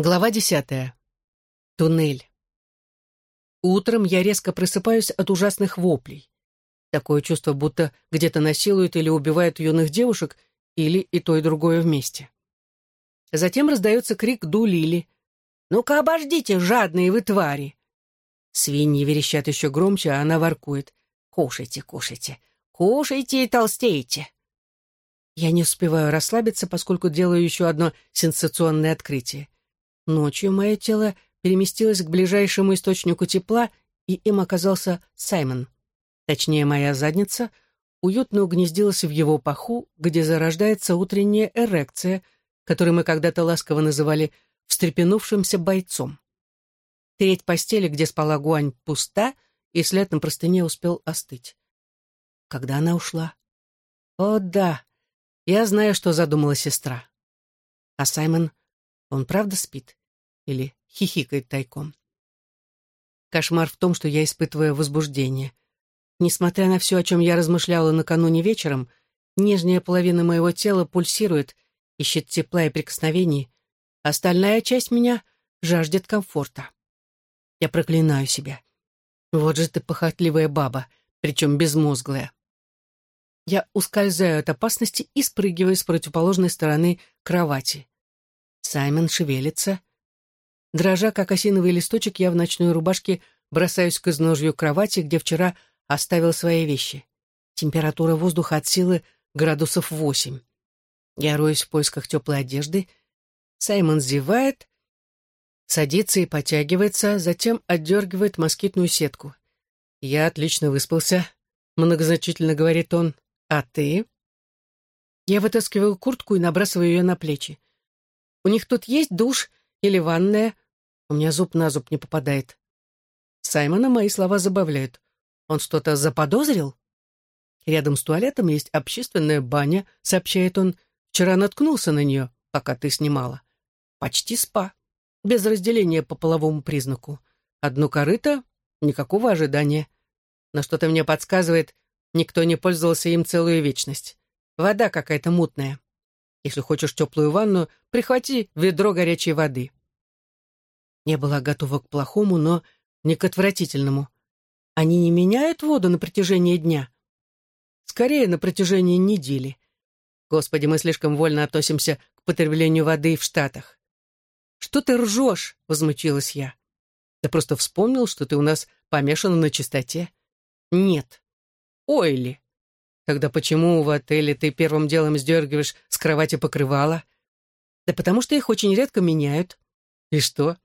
Глава десятая. Туннель. Утром я резко просыпаюсь от ужасных воплей. Такое чувство, будто где-то насилуют или убивают юных девушек, или и то, и другое вместе. Затем раздается крик Ду Лили. «Ну-ка, обождите, жадные вы твари!» Свиньи верещат еще громче, а она воркует. «Кушайте, кушайте, кушайте и толстеете!» Я не успеваю расслабиться, поскольку делаю еще одно сенсационное открытие. Ночью мое тело переместилось к ближайшему источнику тепла, и им оказался Саймон. Точнее, моя задница уютно угнездилась в его паху, где зарождается утренняя эрекция, которую мы когда-то ласково называли встрепенувшимся бойцом. Треть постели, где спала Гуань, пуста, и след на простыне успел остыть. Когда она ушла? О, да, я знаю, что задумала сестра. А Саймон, он правда спит? Или хихикает тайком. Кошмар в том, что я испытываю возбуждение. Несмотря на все, о чем я размышляла накануне вечером, нижняя половина моего тела пульсирует, ищет тепла и прикосновений, остальная часть меня жаждет комфорта. Я проклинаю себя. Вот же ты похотливая баба, причем безмозглая. Я ускользаю от опасности и спрыгиваю с противоположной стороны кровати. Саймон шевелится, Дрожа, как осиновый листочек, я в ночной рубашке бросаюсь к изножью кровати, где вчера оставил свои вещи. Температура воздуха от силы градусов восемь. Я роюсь в поисках теплой одежды. Саймон зевает, садится и потягивается, затем отдергивает москитную сетку. «Я отлично выспался», — многозначительно говорит он. «А ты?» Я вытаскиваю куртку и набрасываю ее на плечи. «У них тут есть душ или ванная? У меня зуб на зуб не попадает. Саймона мои слова забавляют. Он что-то заподозрил? Рядом с туалетом есть общественная баня, сообщает он. Вчера наткнулся на нее, пока ты снимала. Почти спа. Без разделения по половому признаку. Одно корыто, никакого ожидания. Но что-то мне подсказывает, никто не пользовался им целую вечность. Вода какая-то мутная. Если хочешь теплую ванну, прихвати ведро горячей воды. Я была готова к плохому, но не к отвратительному. Они не меняют воду на протяжении дня. Скорее, на протяжении недели. Господи, мы слишком вольно относимся к потреблению воды в Штатах. «Что ты ржешь?» — возмутилась я. «Ты просто вспомнил, что ты у нас помешана на чистоте?» «Нет». «Ой ли!» Тогда почему в отеле ты первым делом сдергиваешь с кровати покрывало? Да потому что их очень редко меняют. И что?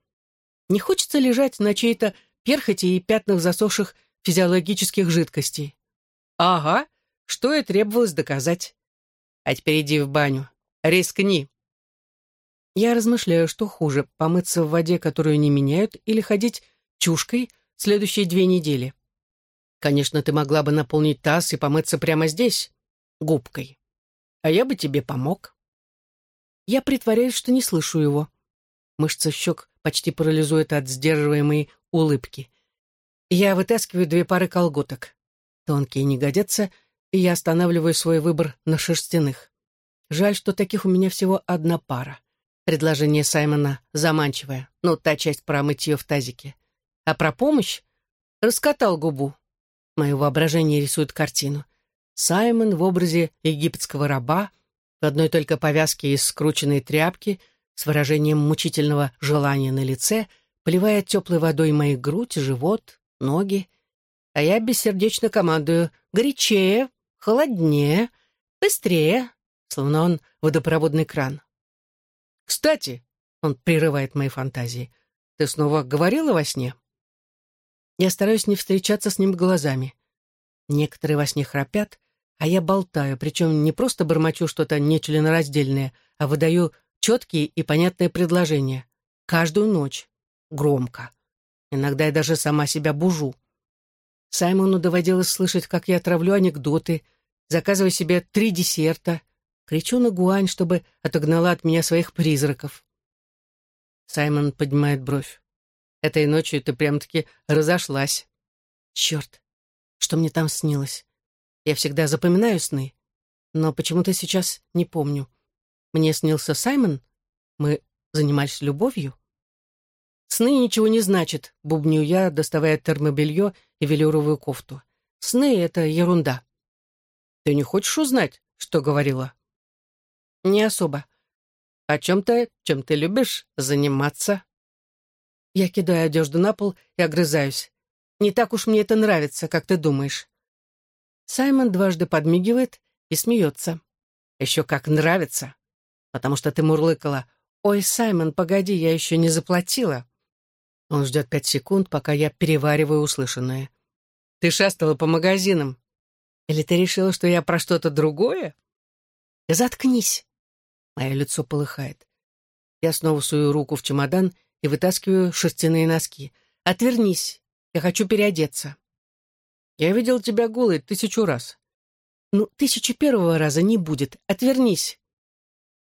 Не хочется лежать на чьей-то перхоти и пятнах засохших физиологических жидкостей. Ага, что и требовалось доказать. А теперь иди в баню. Рискни. Я размышляю, что хуже, помыться в воде, которую не меняют, или ходить чушкой следующие две недели. Конечно, ты могла бы наполнить таз и помыться прямо здесь, губкой. А я бы тебе помог. Я притворяюсь, что не слышу его. Мышцы щек почти парализуют от сдерживаемой улыбки. Я вытаскиваю две пары колготок. Тонкие не годятся, и я останавливаю свой выбор на шерстяных. Жаль, что таких у меня всего одна пара. Предложение Саймона заманчивое, ну, та часть про мытье в тазике. А про помощь раскатал губу. Мое воображение рисует картину. Саймон в образе египетского раба, в одной только повязке из скрученной тряпки, с выражением мучительного желания на лице, поливает теплой водой мои грудь, живот, ноги. А я бессердечно командую «горячее», «холоднее», «быстрее», словно он водопроводный кран. «Кстати», — он прерывает мои фантазии, — «ты снова говорила во сне?» Я стараюсь не встречаться с ним глазами. Некоторые во сне храпят, а я болтаю, причем не просто бормочу что-то нечленораздельное, а выдаю четкие и понятные предложения. Каждую ночь. Громко. Иногда я даже сама себя бужу. Саймону доводилось слышать, как я травлю анекдоты, заказываю себе три десерта, кричу на гуань, чтобы отогнала от меня своих призраков. Саймон поднимает бровь. Этой ночью ты прям-таки разошлась. Черт, что мне там снилось? Я всегда запоминаю сны, но почему-то сейчас не помню. Мне снился Саймон? Мы занимались любовью? Сны ничего не значат, бубню я, доставая термобелье и велюровую кофту. Сны — это ерунда. Ты не хочешь узнать, что говорила? Не особо. О чем-то, чем ты любишь заниматься? Я кидаю одежду на пол и огрызаюсь. Не так уж мне это нравится, как ты думаешь. Саймон дважды подмигивает и смеется. Еще как нравится. Потому что ты мурлыкала. «Ой, Саймон, погоди, я еще не заплатила». Он ждет пять секунд, пока я перевариваю услышанное. «Ты шастала по магазинам. Или ты решила, что я про что-то другое?» «Заткнись!» Мое лицо полыхает. Я снова сую руку в чемодан и вытаскиваю шерстяные носки. «Отвернись! Я хочу переодеться!» «Я видел тебя голой тысячу раз». «Ну, тысячу первого раза не будет. Отвернись!»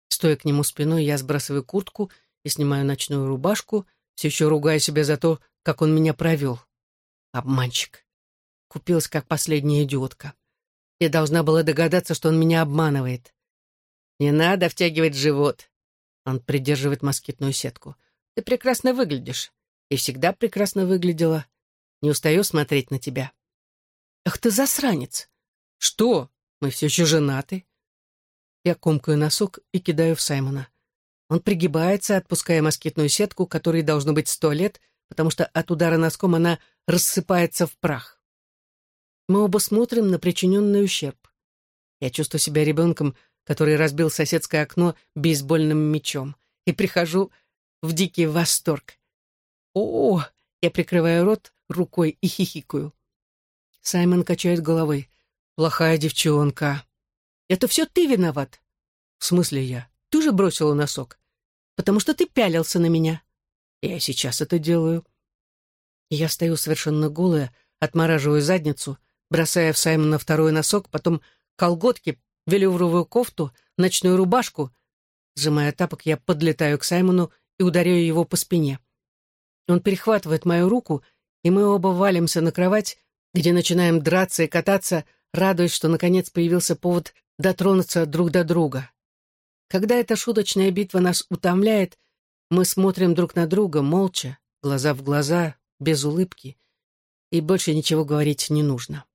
Стоя к нему спиной, я сбрасываю куртку и снимаю ночную рубашку, все еще ругая себя за то, как он меня провел. Обманщик. Купилась, как последняя идиотка. Я должна была догадаться, что он меня обманывает. «Не надо втягивать живот». Он придерживает москитную сетку. «Ты прекрасно выглядишь. И всегда прекрасно выглядела. Не устаю смотреть на тебя». «Ах ты засранец!» «Что? Мы все еще женаты?» Я комкаю носок и кидаю в Саймона. Он пригибается, отпуская москитную сетку, которой должно быть сто лет, потому что от удара носком она рассыпается в прах. Мы оба смотрим на причиненный ущерб. Я чувствую себя ребенком, который разбил соседское окно бейсбольным мечом, и прихожу в дикий восторг. О, я прикрываю рот рукой и хихикаю. Саймон качает головой. «Плохая девчонка». Это все ты виноват. В смысле я? Ты же бросила носок. Потому что ты пялился на меня. Я сейчас это делаю. Я стою совершенно голая, отмораживаю задницу, бросая в Саймона второй носок, потом колготки, велюровую кофту, ночную рубашку. Сжимая тапок, я подлетаю к Саймону и ударяю его по спине. Он перехватывает мою руку, и мы оба валимся на кровать, где начинаем драться и кататься, радуясь, что наконец появился повод дотронуться друг до друга. Когда эта шуточная битва нас утомляет, мы смотрим друг на друга молча, глаза в глаза, без улыбки, и больше ничего говорить не нужно.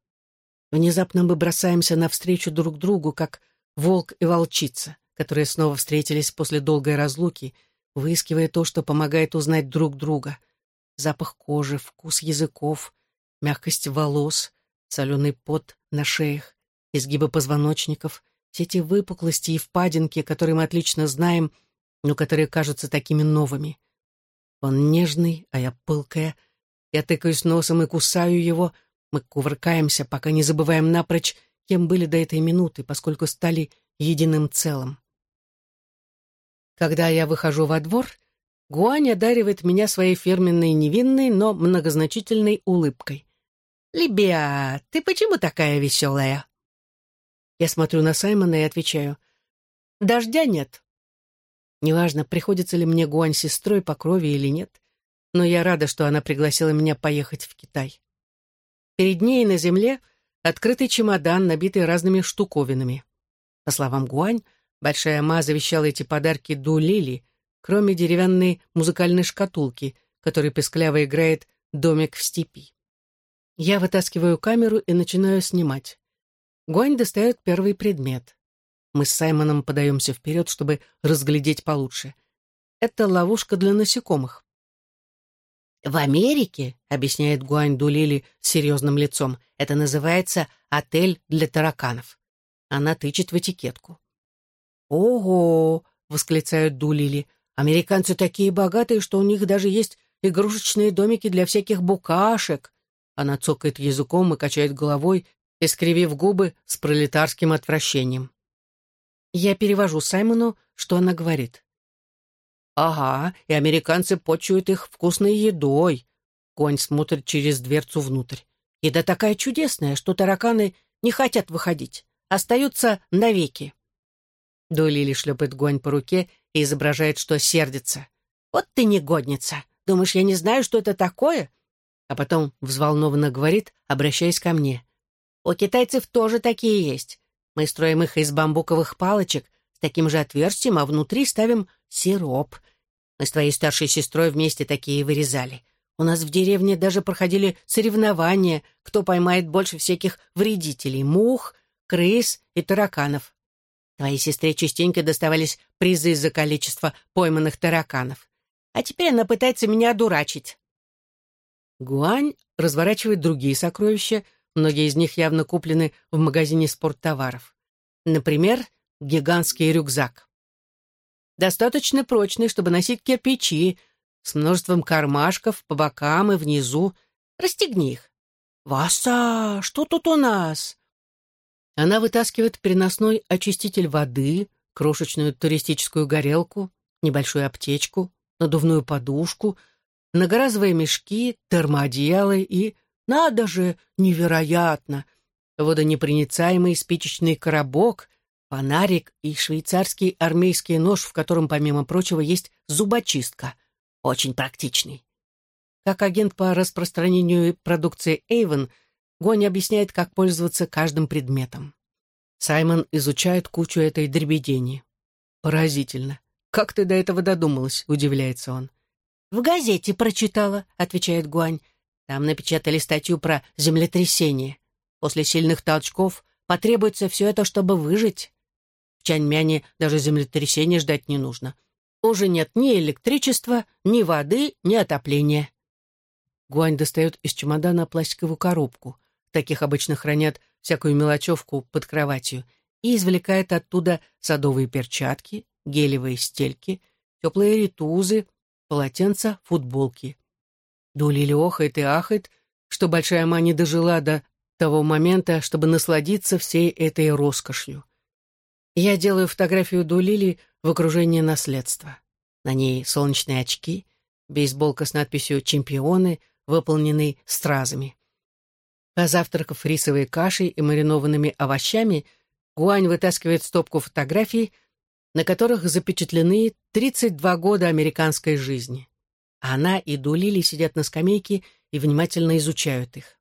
Внезапно мы бросаемся навстречу друг другу, как волк и волчица, которые снова встретились после долгой разлуки, выискивая то, что помогает узнать друг друга. Запах кожи, вкус языков, мягкость волос, соленый пот на шеях, изгибы позвоночников, все эти выпуклости и впадинки, которые мы отлично знаем, но которые кажутся такими новыми. Он нежный, а я пылкая. Я тыкаюсь носом и кусаю его. Мы кувыркаемся, пока не забываем напрочь, кем были до этой минуты, поскольку стали единым целым. Когда я выхожу во двор, Гуань одаривает меня своей фирменной невинной, но многозначительной улыбкой. «Либия, ты почему такая веселая?» Я смотрю на Саймона и отвечаю. «Дождя нет». Неважно, приходится ли мне Гуань сестрой по крови или нет, но я рада, что она пригласила меня поехать в Китай. Перед ней на земле открытый чемодан, набитый разными штуковинами. По словам Гуань, Большая Ма завещала эти подарки Ду Лили, кроме деревянной музыкальной шкатулки, которой пескляво играет «Домик в степи». Я вытаскиваю камеру и начинаю снимать. Гуань достает первый предмет. Мы с Саймоном подаемся вперед, чтобы разглядеть получше. Это ловушка для насекомых. «В Америке, — объясняет Гуань Дулили с серьезным лицом, — это называется отель для тараканов. Она тычет в этикетку. «Ого!» — восклицают Дулили. «Американцы такие богатые, что у них даже есть игрушечные домики для всяких букашек». Она цокает языком и качает головой, искривив губы с пролетарским отвращением. Я перевожу Саймону, что она говорит. «Ага, и американцы почуют их вкусной едой». Конь смотрит через дверцу внутрь. «Еда такая чудесная, что тараканы не хотят выходить, остаются навеки». Долили шлепает Гонь по руке и изображает, что сердится. «Вот ты негодница! Думаешь, я не знаю, что это такое?» А потом взволнованно говорит, обращаясь ко мне. У китайцев тоже такие есть. Мы строим их из бамбуковых палочек с таким же отверстием, а внутри ставим сироп. Мы с твоей старшей сестрой вместе такие вырезали. У нас в деревне даже проходили соревнования, кто поймает больше всяких вредителей — мух, крыс и тараканов. Твоей сестре частенько доставались призы за количество пойманных тараканов. А теперь она пытается меня одурачить. Гуань разворачивает другие сокровища, многие из них явно куплены в магазине спорттоваров. Например, гигантский рюкзак. Достаточно прочный, чтобы носить кирпичи, с множеством кармашков по бокам и внизу. Расстегни их. «Васа, что тут у нас?» Она вытаскивает переносной очиститель воды, крошечную туристическую горелку, небольшую аптечку, надувную подушку, многоразовые мешки, термоодеялы и, надо же, невероятно, водонепроницаемый спичечный коробок, фонарик и швейцарский армейский нож, в котором, помимо прочего, есть зубочистка. Очень практичный. Как агент по распространению продукции Avon – Гони объясняет, как пользоваться каждым предметом. Саймон изучает кучу этой дребедени. «Поразительно. Как ты до этого додумалась?» — удивляется он. «В газете прочитала», — отвечает Гуань. «Там напечатали статью про землетрясение. После сильных толчков потребуется все это, чтобы выжить. В Чаньмяне даже землетрясения ждать не нужно. Уже нет ни электричества, ни воды, ни отопления». Гуань достает из чемодана пластиковую коробку — таких обычно хранят всякую мелочевку под кроватью, и извлекает оттуда садовые перчатки, гелевые стельки, теплые ритузы, полотенца, футболки. Дулили охает и ахает, что большая ма дожила до того момента, чтобы насладиться всей этой роскошью. Я делаю фотографию Дулили в окружении наследства. На ней солнечные очки, бейсболка с надписью «Чемпионы», выполненный стразами. Позавтракав рисовой кашей и маринованными овощами, Гуань вытаскивает стопку фотографий, на которых запечатлены 32 года американской жизни. Она и Дулили сидят на скамейке и внимательно изучают их.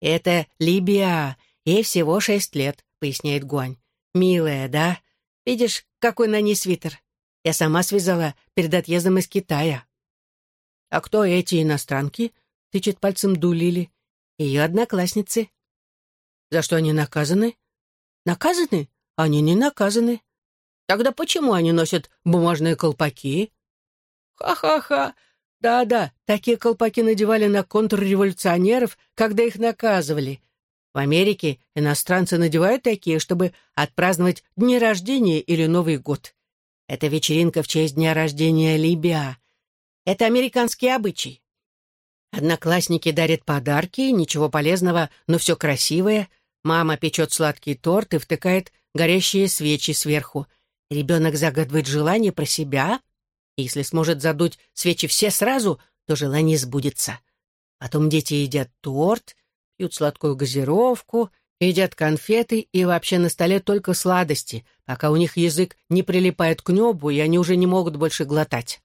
«Это Либия, ей всего шесть лет», — поясняет Гуань. «Милая, да? Видишь, какой на ней свитер? Я сама связала перед отъездом из Китая». «А кто эти иностранки?» — тычет пальцем Дулили ее одноклассницы. За что они наказаны? Наказаны? Они не наказаны. Тогда почему они носят бумажные колпаки? Ха-ха-ха. Да-да, такие колпаки надевали на контрреволюционеров, когда их наказывали. В Америке иностранцы надевают такие, чтобы отпраздновать дни рождения или Новый год. Это вечеринка в честь дня рождения Либия. Это американский обычай. Одноклассники дарят подарки, ничего полезного, но все красивое. Мама печет сладкий торт и втыкает горящие свечи сверху. Ребенок загадывает желание про себя. И если сможет задуть свечи все сразу, то желание сбудется. Потом дети едят торт, пьют сладкую газировку, едят конфеты и вообще на столе только сладости, пока у них язык не прилипает к небу, и они уже не могут больше глотать.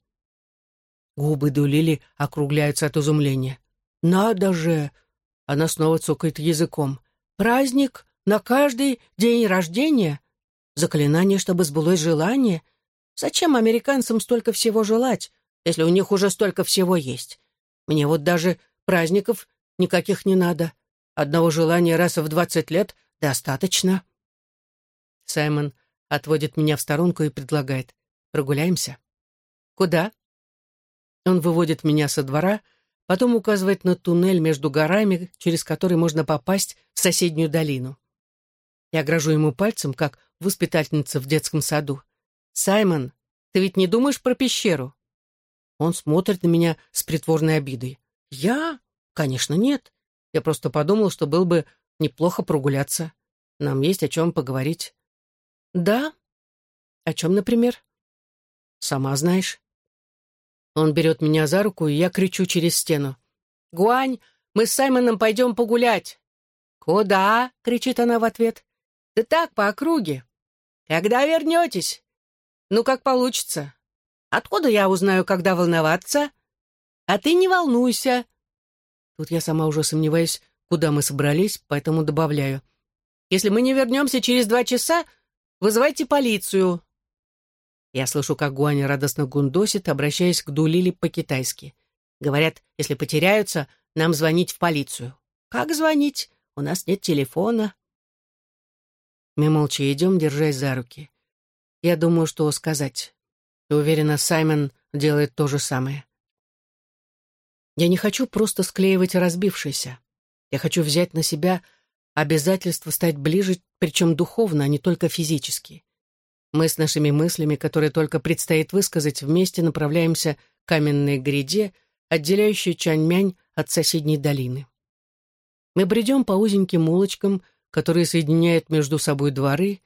Губы Дулили округляются от изумления. «Надо же!» Она снова цокает языком. «Праздник на каждый день рождения? Заклинание, чтобы сбылось желание? Зачем американцам столько всего желать, если у них уже столько всего есть? Мне вот даже праздников никаких не надо. Одного желания раз в двадцать лет достаточно». Саймон отводит меня в сторонку и предлагает. «Прогуляемся?» «Куда?» Он выводит меня со двора, потом указывает на туннель между горами, через который можно попасть в соседнюю долину. Я грожу ему пальцем, как воспитательница в детском саду. «Саймон, ты ведь не думаешь про пещеру?» Он смотрит на меня с притворной обидой. «Я? Конечно, нет. Я просто подумал, что было бы неплохо прогуляться. Нам есть о чем поговорить». «Да? О чем, например?» «Сама знаешь». Он берет меня за руку, и я кричу через стену. «Гуань, мы с Саймоном пойдем погулять!» «Куда?» — кричит она в ответ. «Да так, по округе». «Когда вернетесь?» «Ну, как получится». «Откуда я узнаю, когда волноваться?» «А ты не волнуйся». Тут я сама уже сомневаюсь, куда мы собрались, поэтому добавляю. «Если мы не вернемся через два часа, вызывайте полицию». Я слышу, как Гуаня радостно гундосит, обращаясь к Дулили по-китайски. Говорят, если потеряются, нам звонить в полицию. Как звонить? У нас нет телефона. Мы молча идем, держась за руки. Я думаю, что сказать. Уверена, Саймон делает то же самое. Я не хочу просто склеивать разбившееся. Я хочу взять на себя обязательство стать ближе, причем духовно, а не только физически. Мы с нашими мыслями, которые только предстоит высказать, вместе направляемся к каменной гряде, отделяющей Чаньмянь от соседней долины. Мы бредем по узеньким улочкам, которые соединяют между собой дворы,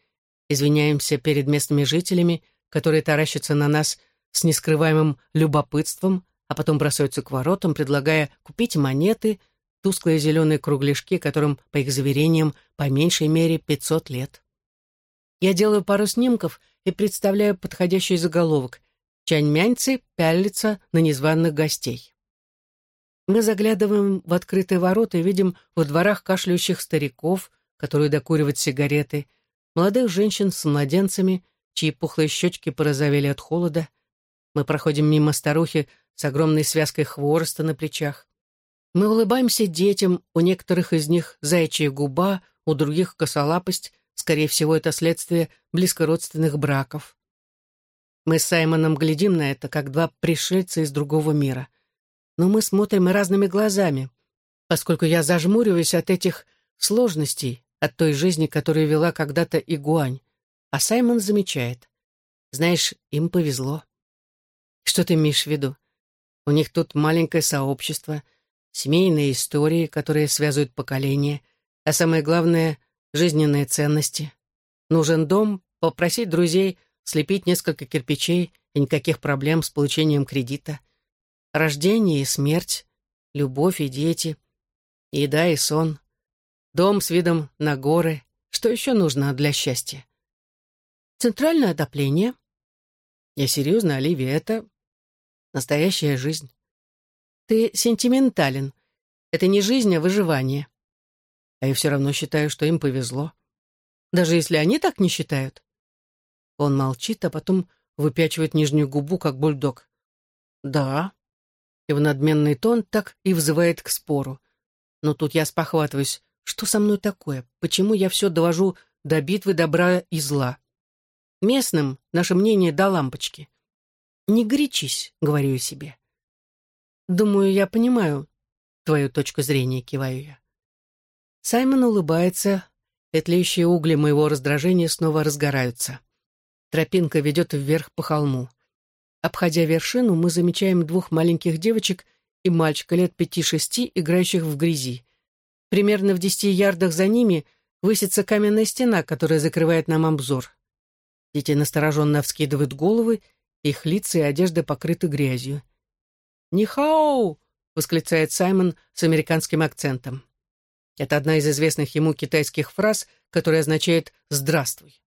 извиняемся перед местными жителями, которые таращатся на нас с нескрываемым любопытством, а потом бросаются к воротам, предлагая купить монеты, тусклые зеленые кругляшки, которым, по их заверениям, по меньшей мере 500 лет. Я делаю пару снимков и представляю подходящий заголовок «Чаньмяньцы пялятся на незваных гостей». Мы заглядываем в открытые ворота и видим во дворах кашляющих стариков, которые докуривают сигареты, молодых женщин с младенцами, чьи пухлые щечки порозовели от холода. Мы проходим мимо старухи с огромной связкой хвороста на плечах. Мы улыбаемся детям, у некоторых из них заячья губа, у других косолапость, Скорее всего, это следствие близкородственных браков. Мы с Саймоном глядим на это, как два пришельца из другого мира. Но мы смотрим разными глазами, поскольку я зажмуриваюсь от этих сложностей, от той жизни, которую вела когда-то Игуань. А Саймон замечает. Знаешь, им повезло. Что ты имеешь в виду? У них тут маленькое сообщество, семейные истории, которые связывают поколения, а самое главное — жизненные ценности. Нужен дом, попросить друзей слепить несколько кирпичей и никаких проблем с получением кредита. Рождение и смерть, любовь и дети, еда и сон, дом с видом на горы. Что еще нужно для счастья? Центральное отопление. Я серьезно, Оливия, это настоящая жизнь. Ты сентиментален. Это не жизнь, а выживание. А я все равно считаю, что им повезло. Даже если они так не считают. Он молчит, а потом выпячивает нижнюю губу, как бульдог. Да. Его надменный тон так и вызывает к спору. Но тут я спохватываюсь. Что со мной такое? Почему я все довожу до битвы добра и зла? Местным наше мнение до лампочки. Не горячись, говорю я себе. Думаю, я понимаю твою точку зрения, киваю я. Саймон улыбается, и угли моего раздражения снова разгораются. Тропинка ведет вверх по холму. Обходя вершину, мы замечаем двух маленьких девочек и мальчика лет пяти-шести, играющих в грязи. Примерно в десяти ярдах за ними высится каменная стена, которая закрывает нам обзор. Дети настороженно вскидывают головы, их лица и одежда покрыты грязью. «Нихау!» — восклицает Саймон с американским акцентом. Это одна из известных ему китайских фраз, которая означает «здравствуй».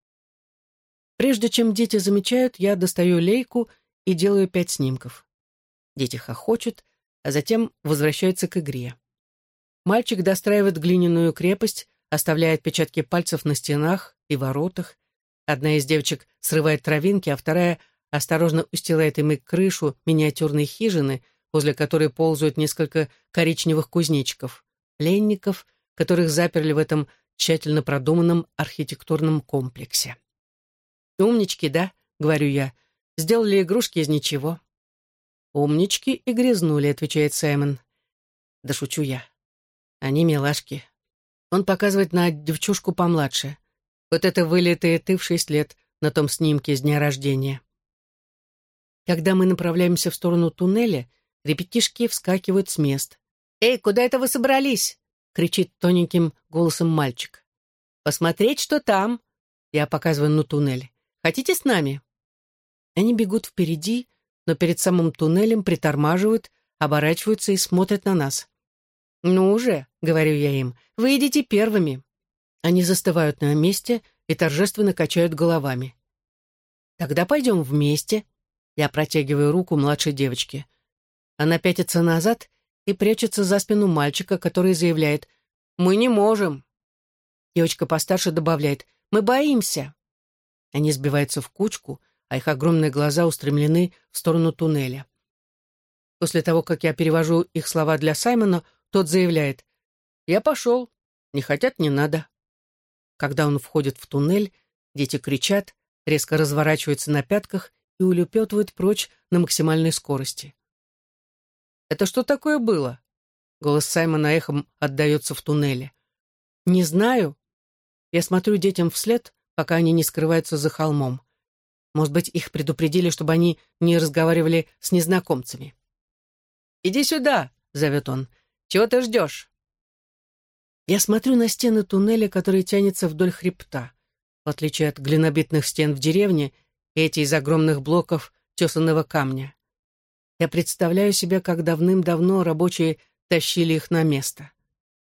Прежде чем дети замечают, я достаю лейку и делаю пять снимков. Дети хохочут, а затем возвращаются к игре. Мальчик достраивает глиняную крепость, оставляя отпечатки пальцев на стенах и воротах. Одна из девочек срывает травинки, а вторая осторожно устилает ими крышу миниатюрной хижины, возле которой ползают несколько коричневых кузнечиков, пленников, которых заперли в этом тщательно продуманном архитектурном комплексе. «Умнички, да?» — говорю я. «Сделали игрушки из ничего». «Умнички и грязнули», — отвечает Саймон. Да шучу я. Они милашки. Он показывает на девчушку помладше. Вот это вылитые ты в шесть лет на том снимке с дня рождения. Когда мы направляемся в сторону туннеля, ребятишки вскакивают с мест. «Эй, куда это вы собрались?» — кричит тоненьким голосом мальчик. «Посмотреть, что там!» Я показываю на туннель. «Хотите с нами?» Они бегут впереди, но перед самым туннелем притормаживают, оборачиваются и смотрят на нас. «Ну уже», — говорю я им, — «вы идите первыми». Они застывают на месте и торжественно качают головами. «Тогда пойдем вместе». Я протягиваю руку младшей девочке. Она пятится назад и прячется за спину мальчика, который заявляет «Мы не можем». Девочка постарше добавляет «Мы боимся». Они сбиваются в кучку, а их огромные глаза устремлены в сторону туннеля. После того, как я перевожу их слова для Саймона, тот заявляет «Я пошел, не хотят, не надо». Когда он входит в туннель, дети кричат, резко разворачиваются на пятках и улепетывают прочь на максимальной скорости. «Это что такое было?» Голос Саймона эхом отдается в туннеле. «Не знаю». Я смотрю детям вслед, пока они не скрываются за холмом. Может быть, их предупредили, чтобы они не разговаривали с незнакомцами. «Иди сюда!» — зовет он. «Чего ты ждешь?» Я смотрю на стены туннеля, который тянется вдоль хребта. В отличие от глинобитных стен в деревне, эти из огромных блоков тесанного камня. Я представляю себе, как давным-давно рабочие тащили их на место.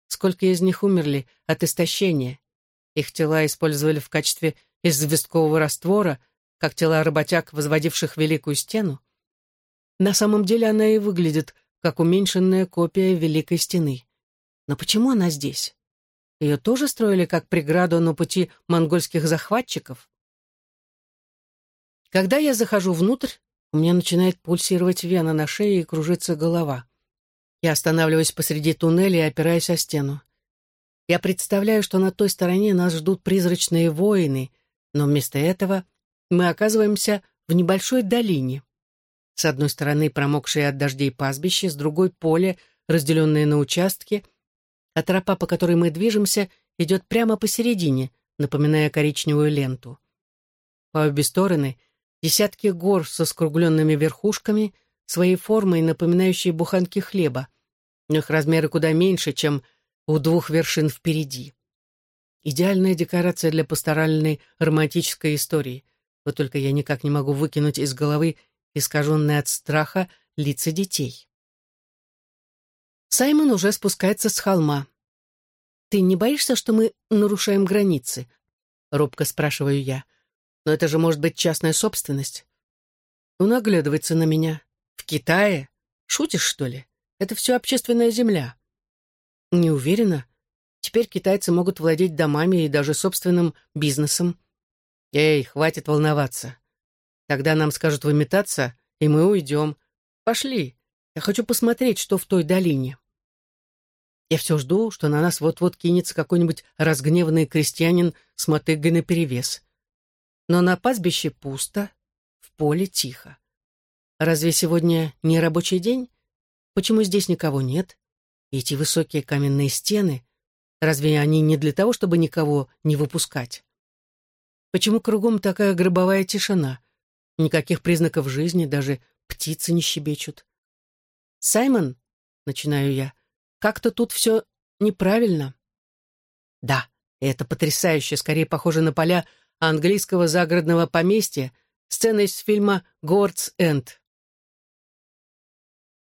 Сколько из них умерли от истощения. Их тела использовали в качестве известкового раствора, как тела работяг, возводивших Великую Стену. На самом деле она и выглядит как уменьшенная копия Великой Стены. Но почему она здесь? Ее тоже строили как преграду на пути монгольских захватчиков? Когда я захожу внутрь, у меня начинает пульсировать вена на шее и кружится голова. Я останавливаюсь посреди туннеля и опираюсь о стену. Я представляю, что на той стороне нас ждут призрачные воины, но вместо этого мы оказываемся в небольшой долине. С одной стороны промокшее от дождей пастбище, с другой — поле, разделенное на участки, а тропа, по которой мы движемся, идет прямо посередине, напоминая коричневую ленту. По обе стороны — десятки гор со скругленными верхушками, своей формой напоминающие буханки хлеба, но их размеры куда меньше, чем у двух вершин впереди. Идеальная декорация для пасторальной романтической истории. Вот только я никак не могу выкинуть из головы искаженные от страха лица детей. Саймон уже спускается с холма. «Ты не боишься, что мы нарушаем границы?» — робко спрашиваю я. «Но это же может быть частная собственность». Он оглядывается на меня. «В Китае? Шутишь, что ли? Это все общественная земля». «Не уверена. Теперь китайцы могут владеть домами и даже собственным бизнесом». «Эй, хватит волноваться. Тогда нам скажут выметаться, и мы уйдем. Пошли. Я хочу посмотреть, что в той долине. Я все жду, что на нас вот-вот кинется какой-нибудь разгневанный крестьянин с мотыгой наперевес. Но на пастбище пусто, в поле тихо. Разве сегодня не рабочий день? Почему здесь никого нет? И эти высокие каменные стены, разве они не для того, чтобы никого не выпускать? Почему кругом такая гробовая тишина? Никаких признаков жизни, даже птицы не щебечут. «Саймон», — начинаю я, — «как-то тут все неправильно». Да, это потрясающе, скорее похоже на поля английского загородного поместья, сцена из фильма «Говардс Энд».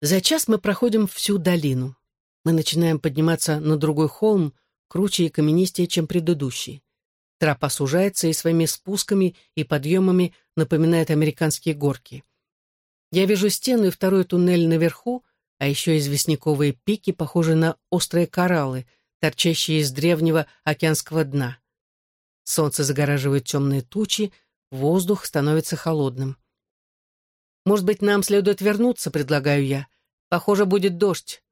За час мы проходим всю долину. Мы начинаем подниматься на другой холм, круче и каменистее, чем предыдущий. Тропа сужается и своими спусками и подъемами напоминает американские горки. Я вижу стену и второй туннель наверху, а еще известняковые пики, похожие на острые кораллы, торчащие из древнего океанского дна. Солнце загораживает темные тучи, воздух становится холодным. «Может быть, нам следует вернуться», — предлагаю я. «Похоже, будет дождь.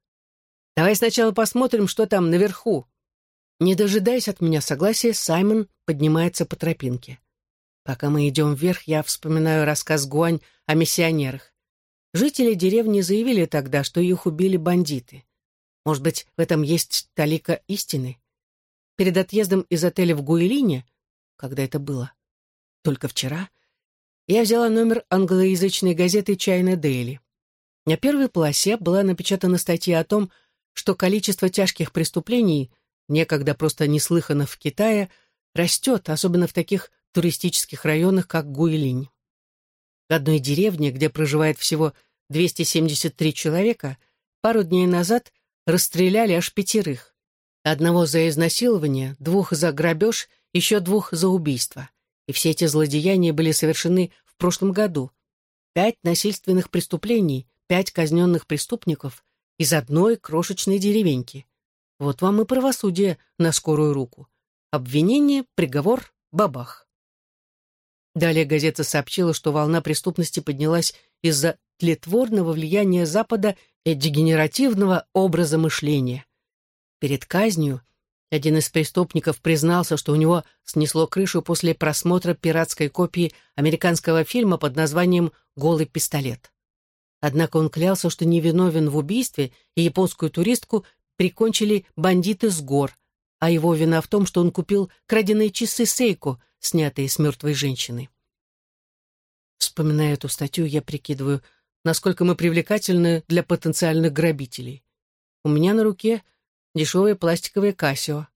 Давай сначала посмотрим, что там наверху». Не дожидаясь от меня согласия, Саймон поднимается по тропинке. Пока мы идем вверх, я вспоминаю рассказ Гуань о миссионерах. Жители деревни заявили тогда, что их убили бандиты. Может быть, в этом есть талика истины? Перед отъездом из отеля в Гуэлине, когда это было? Только вчера? Я взяла номер англоязычной газеты «Чайна Дейли». На первой полосе была напечатана статья о том, что количество тяжких преступлений – некогда просто неслыханно в Китае, растет, особенно в таких туристических районах, как Гуйлинь. В одной деревне, где проживает всего 273 человека, пару дней назад расстреляли аж пятерых. Одного за изнасилование, двух за грабеж, еще двух за убийство. И все эти злодеяния были совершены в прошлом году. Пять насильственных преступлений, пять казненных преступников из одной крошечной деревеньки. Вот вам и правосудие на скорую руку. Обвинение, приговор, бабах. Далее газета сообщила, что волна преступности поднялась из-за тлетворного влияния Запада и дегенеративного образа мышления. Перед казнью один из преступников признался, что у него снесло крышу после просмотра пиратской копии американского фильма под названием «Голый пистолет». Однако он клялся, что невиновен в убийстве, и японскую туристку прикончили бандиты с гор, а его вина в том, что он купил краденые часы Сейко, снятые с мертвой женщины. Вспоминая эту статью, я прикидываю, насколько мы привлекательны для потенциальных грабителей. У меня на руке дешевые пластиковые Кассио.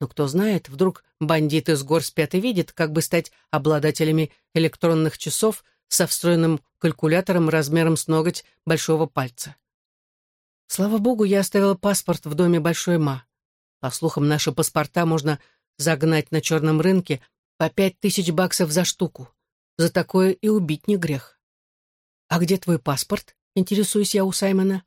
Но кто знает, вдруг бандиты с гор спят и видят, как бы стать обладателями электронных часов со встроенным калькулятором размером с ноготь большого пальца. Слава богу, я оставила паспорт в доме Большой Ма. По слухам, наши паспорта можно загнать на черном рынке по пять тысяч баксов за штуку. За такое и убить не грех. «А где твой паспорт?» — интересуюсь я у Саймона.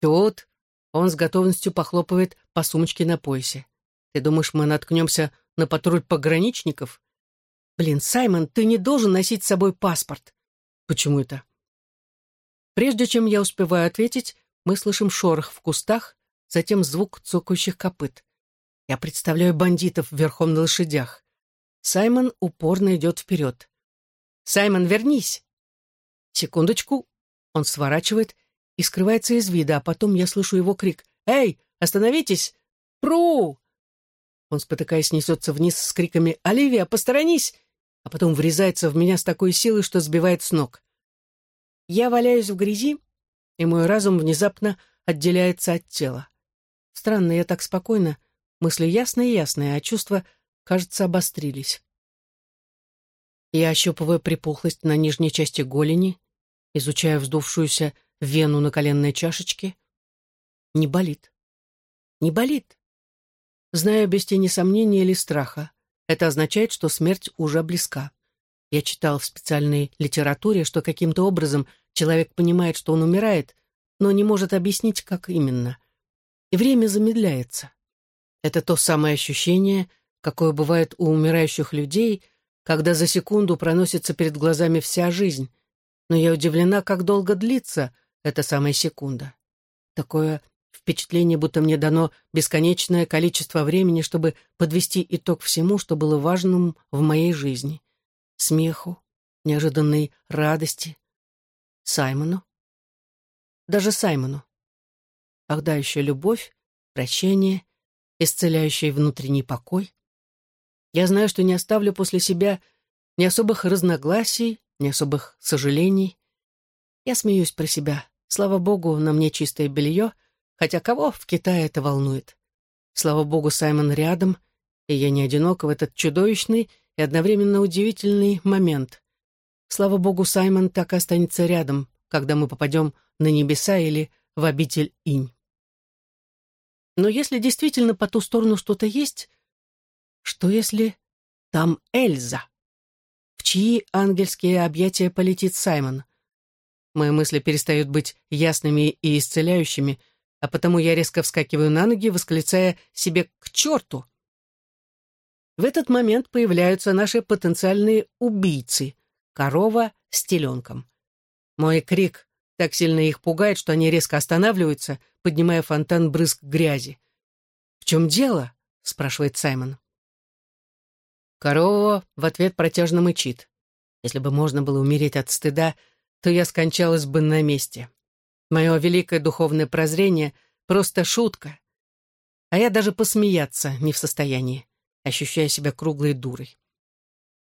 «Тут». Он с готовностью похлопывает по сумочке на поясе. «Ты думаешь, мы наткнемся на патруль пограничников?» «Блин, Саймон, ты не должен носить с собой паспорт». «Почему это?» Прежде чем я успеваю ответить, мы слышим шорох в кустах, затем звук цокающих копыт. Я представляю бандитов верхом на лошадях. Саймон упорно идет вперед. «Саймон, вернись!» Секундочку. Он сворачивает и скрывается из вида, а потом я слышу его крик. «Эй, остановитесь! Пру!» Он, спотыкаясь, несется вниз с криками «Оливия, посторонись!» а потом врезается в меня с такой силой, что сбивает с ног. Я валяюсь в грязи, и мой разум внезапно отделяется от тела. Странно, я так спокойно, мысли ясные-ясные, а чувства, кажется, обострились. Я ощупываю припухлость на нижней части голени, изучаю вздувшуюся вену на коленной чашечке. Не болит. Не болит. Знаю без тени сомнения или страха. Это означает, что смерть уже близка. Я читал в специальной литературе, что каким-то образом Человек понимает, что он умирает, но не может объяснить, как именно. И время замедляется. Это то самое ощущение, какое бывает у умирающих людей, когда за секунду проносится перед глазами вся жизнь. Но я удивлена, как долго длится эта самая секунда. Такое впечатление, будто мне дано бесконечное количество времени, чтобы подвести итог всему, что было важным в моей жизни. Смеху, неожиданной радости, Саймону? Даже Саймону. Ах да, еще любовь, прощение, исцеляющий внутренний покой. Я знаю, что не оставлю после себя ни особых разногласий, ни особых сожалений. Я смеюсь про себя. Слава богу, на мне чистое белье, хотя кого в Китае это волнует. Слава богу, Саймон рядом, и я не одинок в этот чудовищный и одновременно удивительный момент. Слава богу, Саймон так и останется рядом, когда мы попадем на небеса или в обитель инь. Но если действительно по ту сторону что-то есть, что если там Эльза? В чьи ангельские объятия полетит Саймон? Мои мысли перестают быть ясными и исцеляющими, а потому я резко вскакиваю на ноги, восклицая себе «к черту!». В этот момент появляются наши потенциальные убийцы, корова с теленком. Мой крик так сильно их пугает, что они резко останавливаются, поднимая фонтан брызг грязи. «В чем дело?» — спрашивает Саймон. Корова в ответ протяжно мычит. Если бы можно было умереть от стыда, то я скончалась бы на месте. Мое великое духовное прозрение — просто шутка. А я даже посмеяться не в состоянии, ощущая себя круглой дурой.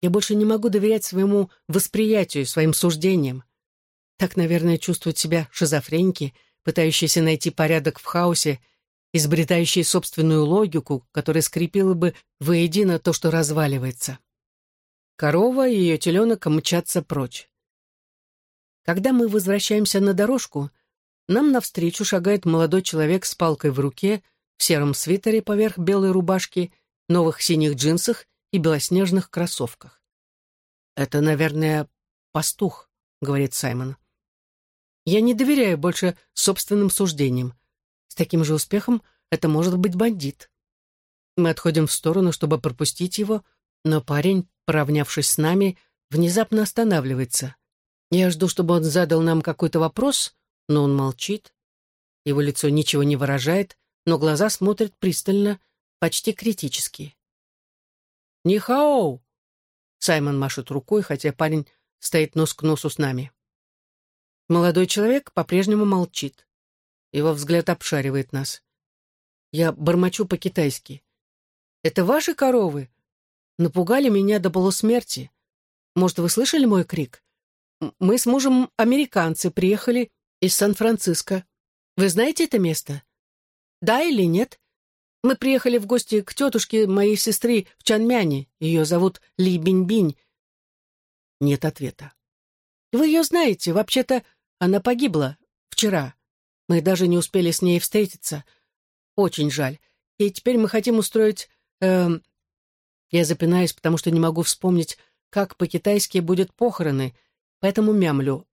Я больше не могу доверять своему восприятию, своим суждениям. Так, наверное, чувствуют себя шизофреники, пытающиеся найти порядок в хаосе, изобретающие собственную логику, которая скрепила бы воедино то, что разваливается. Корова и ее теленок мчатся прочь. Когда мы возвращаемся на дорожку, нам навстречу шагает молодой человек с палкой в руке, в сером свитере поверх белой рубашки, новых синих джинсах и белоснежных кроссовках. «Это, наверное, пастух», — говорит Саймон. «Я не доверяю больше собственным суждениям. С таким же успехом это может быть бандит». Мы отходим в сторону, чтобы пропустить его, но парень, поравнявшись с нами, внезапно останавливается. Я жду, чтобы он задал нам какой-то вопрос, но он молчит. Его лицо ничего не выражает, но глаза смотрят пристально, почти критически. «Нихао!» Саймон машет рукой, хотя парень стоит нос к носу с нами. Молодой человек по-прежнему молчит. Его взгляд обшаривает нас. Я бормочу по-китайски. «Это ваши коровы? Напугали меня до полусмерти. Может, вы слышали мой крик? Мы с мужем американцы, приехали из Сан-Франциско. Вы знаете это место? Да или нет? Мы приехали в гости к тетушке моей сестры в Чанмяне. Ее зовут Ли Бинь-Бинь. Нет ответа. Вы ее знаете. Вообще-то она погибла вчера. Мы даже не успели с ней встретиться. Очень жаль. И теперь мы хотим устроить... Эм... Я запинаюсь, потому что не могу вспомнить, как по-китайски будет похороны, поэтому мямлю.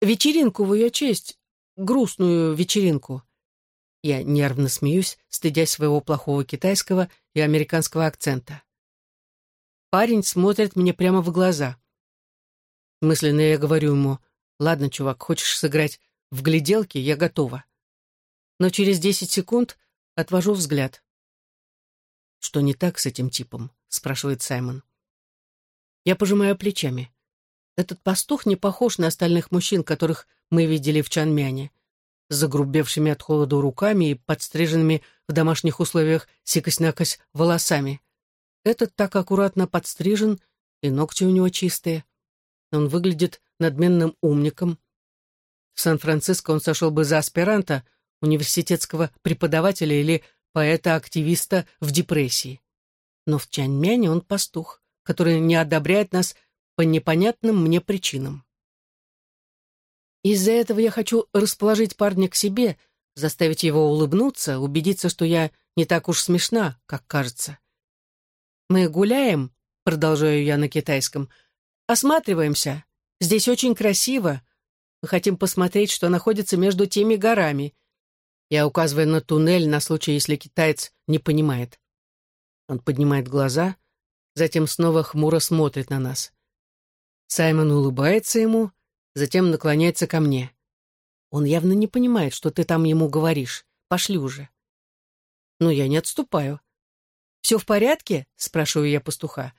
Вечеринку в ее честь. Грустную вечеринку. Я нервно смеюсь, стыдясь своего плохого китайского и американского акцента. Парень смотрит мне прямо в глаза. Мысленно я говорю ему, «Ладно, чувак, хочешь сыграть в гляделки, я готова». Но через десять секунд отвожу взгляд. «Что не так с этим типом?» — спрашивает Саймон. Я пожимаю плечами. Этот пастух не похож на остальных мужчин, которых мы видели в Чанмяне с загрубевшими от холода руками и подстриженными в домашних условиях сикость-накость волосами. Этот так аккуратно подстрижен, и ногти у него чистые. Он выглядит надменным умником. В Сан-Франциско он сошел бы за аспиранта, университетского преподавателя или поэта-активиста в депрессии. Но в Чаньмяне он пастух, который не одобряет нас по непонятным мне причинам. Из-за этого я хочу расположить парня к себе, заставить его улыбнуться, убедиться, что я не так уж смешна, как кажется. «Мы гуляем», — продолжаю я на китайском, — «осматриваемся. Здесь очень красиво. Мы хотим посмотреть, что находится между теми горами». Я указываю на туннель на случай, если китаец не понимает. Он поднимает глаза, затем снова хмуро смотрит на нас. Саймон улыбается ему, затем наклоняется ко мне. Он явно не понимает, что ты там ему говоришь. Пошли уже. Но я не отступаю. «Все в порядке?» — спрашиваю я пастуха.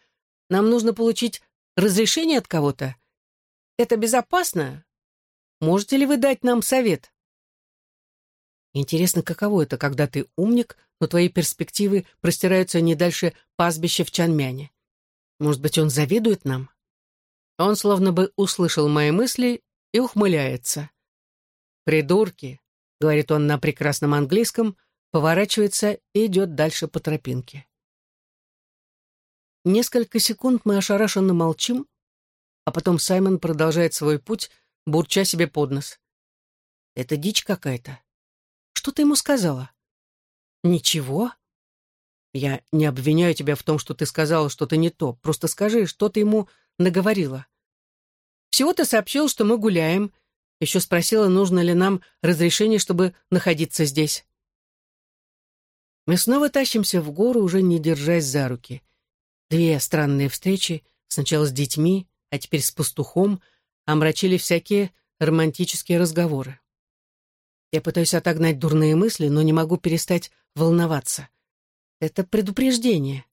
«Нам нужно получить разрешение от кого-то. Это безопасно? Можете ли вы дать нам совет?» Интересно, каково это, когда ты умник, но твои перспективы простираются не дальше пастбища в Чанмяне. Может быть, он завидует нам? Он словно бы услышал мои мысли и ухмыляется. «Придурки», — говорит он на прекрасном английском, поворачивается и идет дальше по тропинке. Несколько секунд мы ошарашенно молчим, а потом Саймон продолжает свой путь, бурча себе под нос. «Это дичь какая-то. Что ты ему сказала?» «Ничего. Я не обвиняю тебя в том, что ты сказала что-то не то. Просто скажи, что ты ему наговорила. Всего-то сообщил, что мы гуляем. Еще спросила, нужно ли нам разрешение, чтобы находиться здесь. Мы снова тащимся в гору, уже не держась за руки. Две странные встречи, сначала с детьми, а теперь с пастухом, омрачили всякие романтические разговоры. Я пытаюсь отогнать дурные мысли, но не могу перестать волноваться. Это предупреждение.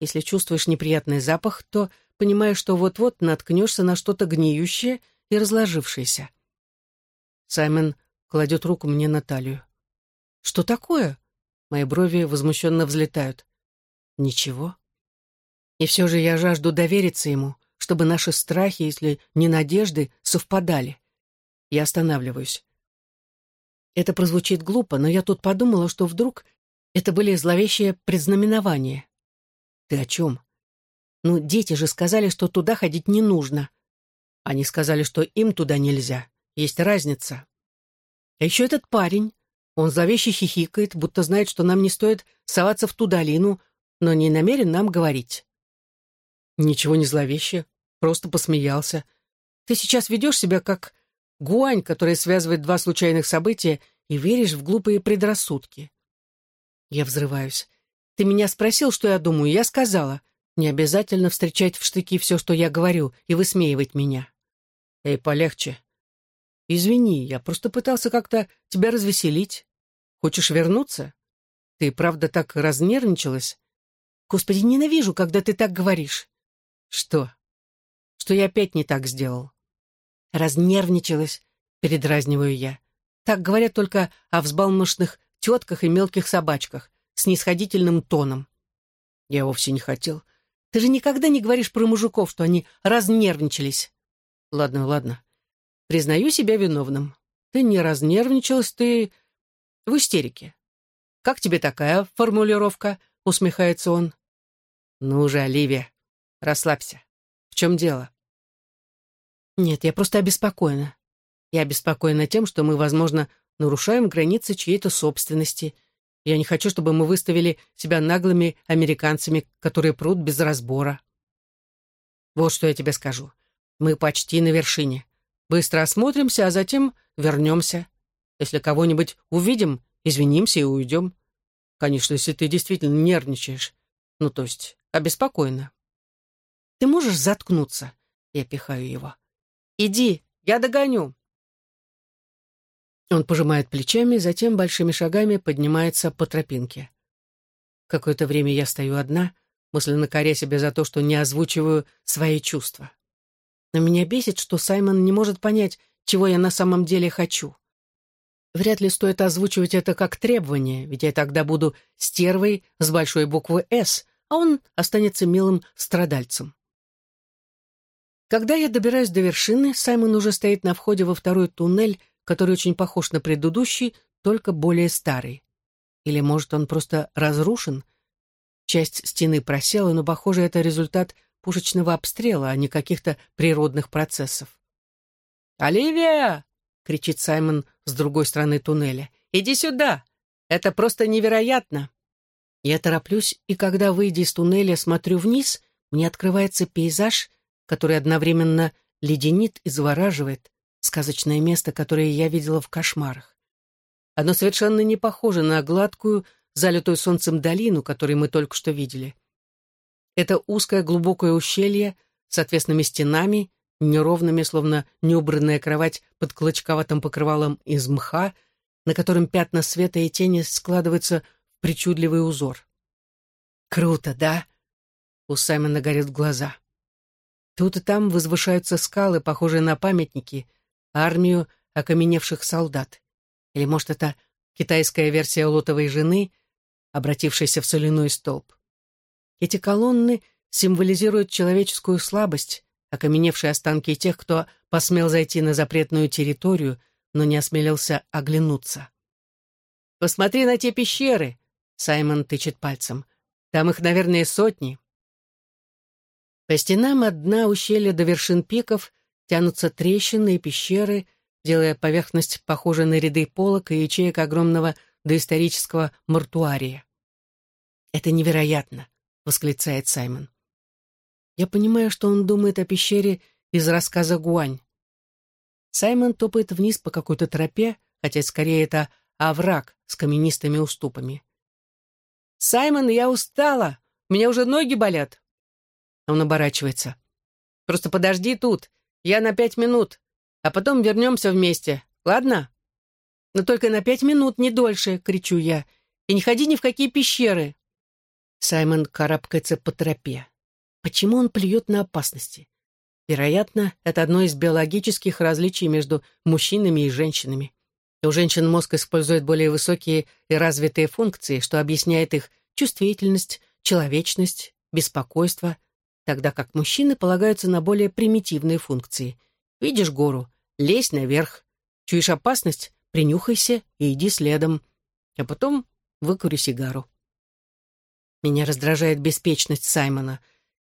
Если чувствуешь неприятный запах, то понимаешь, что вот-вот наткнешься на что-то гниющее и разложившееся. Саймон кладет руку мне на талию. «Что такое?» Мои брови возмущенно взлетают. «Ничего». И все же я жажду довериться ему, чтобы наши страхи, если не надежды, совпадали. Я останавливаюсь. Это прозвучит глупо, но я тут подумала, что вдруг это были зловещие предзнаменования. Ты о чем? Ну, дети же сказали, что туда ходить не нужно. Они сказали, что им туда нельзя. Есть разница. А еще этот парень. Он зловеще хихикает, будто знает, что нам не стоит соваться в ту долину, но не намерен нам говорить. Ничего не зловеще, просто посмеялся. Ты сейчас ведешь себя как гуань, которая связывает два случайных события, и веришь в глупые предрассудки. Я взрываюсь. Ты меня спросил, что я думаю, я сказала. Не обязательно встречать в штыки все, что я говорю, и высмеивать меня. Эй, полегче. Извини, я просто пытался как-то тебя развеселить. Хочешь вернуться? Ты правда так разнервничалась? Господи, ненавижу, когда ты так говоришь. Что? Что я опять не так сделал? Разнервничалась, передразниваю я. Так говорят только о взбалмошных тетках и мелких собачках, с нисходительным тоном. Я вовсе не хотел. Ты же никогда не говоришь про мужиков, что они разнервничались. Ладно, ладно. Признаю себя виновным. Ты не разнервничалась, ты в истерике. Как тебе такая формулировка? Усмехается он. Ну же, Оливия, расслабься. В чем дело? Нет, я просто обеспокоена. Я обеспокоена тем, что мы, возможно, нарушаем границы чьей-то собственности. Я не хочу, чтобы мы выставили себя наглыми американцами, которые прут без разбора. Вот что я тебе скажу. Мы почти на вершине. Быстро осмотримся, а затем вернемся. Если кого-нибудь увидим, извинимся и уйдем. Конечно, если ты действительно нервничаешь. Ну, то есть, обеспокоена. Ты можешь заткнуться? Я пихаю его. Иди, я догоню. Он пожимает плечами, затем большими шагами поднимается по тропинке. Какое-то время я стою одна, мысленно коря себя за то, что не озвучиваю свои чувства. Но меня бесит, что Саймон не может понять, чего я на самом деле хочу. Вряд ли стоит озвучивать это как требование, ведь я тогда буду стервой с большой буквы «С», а он останется милым страдальцем. Когда я добираюсь до вершины, Саймон уже стоит на входе во второй туннель, который очень похож на предыдущий, только более старый. Или, может, он просто разрушен? Часть стены просела, но, похоже, это результат пушечного обстрела, а не каких-то природных процессов. «Оливия!» — кричит Саймон с другой стороны туннеля. «Иди сюда! Это просто невероятно!» Я тороплюсь, и когда, выйдя из туннеля, смотрю вниз, мне открывается пейзаж, который одновременно леденит и завораживает, сказочное место, которое я видела в кошмарах. Оно совершенно не похоже на гладкую, залитую солнцем долину, которую мы только что видели. Это узкое глубокое ущелье с отвесными стенами, неровными, словно неубранная кровать под клочковатым покрывалом из мха, на котором пятна света и тени складываются в причудливый узор. «Круто, да?» У Саймона горят глаза. Тут и там возвышаются скалы, похожие на памятники, армию окаменевших солдат. Или, может, это китайская версия лотовой жены, обратившейся в соляной столб. Эти колонны символизируют человеческую слабость, окаменевшие останки тех, кто посмел зайти на запретную территорию, но не осмелился оглянуться. «Посмотри на те пещеры!» — Саймон тычет пальцем. «Там их, наверное, сотни». По стенам от дна ущелья до вершин пиков тянутся трещины и пещеры, делая поверхность похожей на ряды полок и ячеек огромного доисторического мортуария. Это невероятно восклицает Саймон. Я понимаю, что он думает о пещере из рассказа Гуань. Саймон топает вниз по какой-то тропе, хотя скорее это овраг с каменистыми уступами. «Саймон, я устала! У меня уже ноги болят!» Он оборачивается. «Просто подожди тут, я на пять минут, а потом вернемся вместе, ладно?» «Но только на пять минут, не дольше!» — кричу я. «И не ходи ни в какие пещеры!» Саймон карабкается по тропе. Почему он плюет на опасности? Вероятно, это одно из биологических различий между мужчинами и женщинами. У женщин мозг использует более высокие и развитые функции, что объясняет их чувствительность, человечность, беспокойство, тогда как мужчины полагаются на более примитивные функции. Видишь гору? Лезь наверх. Чуешь опасность? Принюхайся и иди следом. А потом выкури сигару. Меня раздражает беспечность Саймона.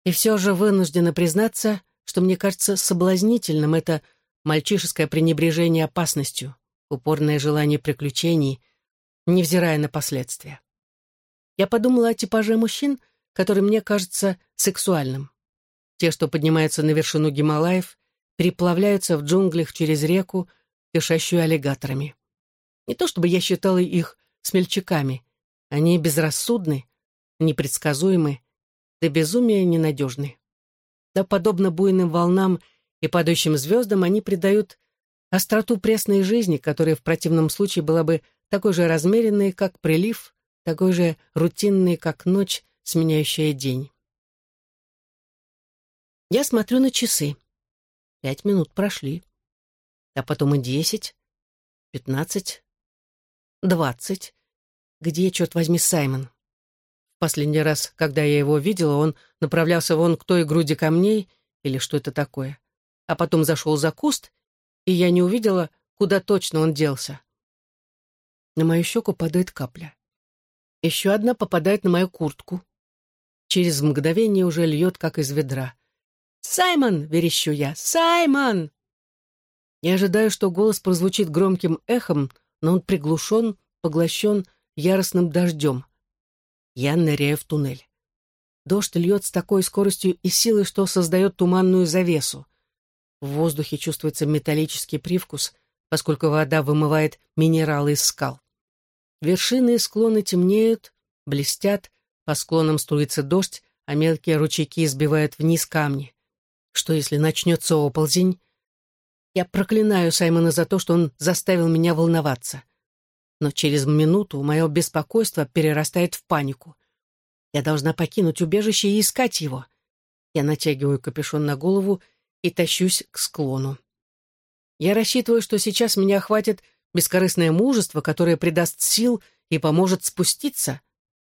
И все же вынуждена признаться, что мне кажется соблазнительным это мальчишеское пренебрежение опасностью, упорное желание приключений, невзирая на последствия. Я подумала о типаже мужчин, который мне кажется сексуальным. Те, что поднимаются на вершину Гималаев, переплавляются в джунглях через реку, дышащую аллигаторами. Не то чтобы я считала их смельчаками. Они безрассудны, непредсказуемы, до безумия ненадежны. Да, подобно буйным волнам и падающим звездам, они придают остроту пресной жизни, которая в противном случае была бы такой же размеренной, как прилив, такой же рутинной, как ночь, сменяющая день. Я смотрю на часы. Пять минут прошли. А потом и десять, пятнадцать, двадцать. Где, черт возьми, Саймон? Последний раз, когда я его видела, он направлялся вон к той груди камней, или что это такое. А потом зашел за куст, и я не увидела, куда точно он делся. На мою щеку падает капля. Еще одна попадает на мою куртку. Через мгновение уже льет, как из ведра. «Саймон!» — верещу я. «Саймон!» Я ожидаю, что голос прозвучит громким эхом, но он приглушен, поглощен яростным дождем. Я ныряю в туннель. Дождь льет с такой скоростью и силой, что создает туманную завесу. В воздухе чувствуется металлический привкус, поскольку вода вымывает минералы из скал. Вершины и склоны темнеют, блестят, по склонам струится дождь, а мелкие ручейки сбивают вниз камни. Что, если начнется оползень? Я проклинаю Саймона за то, что он заставил меня волноваться но через минуту мое беспокойство перерастает в панику. Я должна покинуть убежище и искать его. Я натягиваю капюшон на голову и тащусь к склону. Я рассчитываю, что сейчас меня охватит бескорыстное мужество, которое придаст сил и поможет спуститься,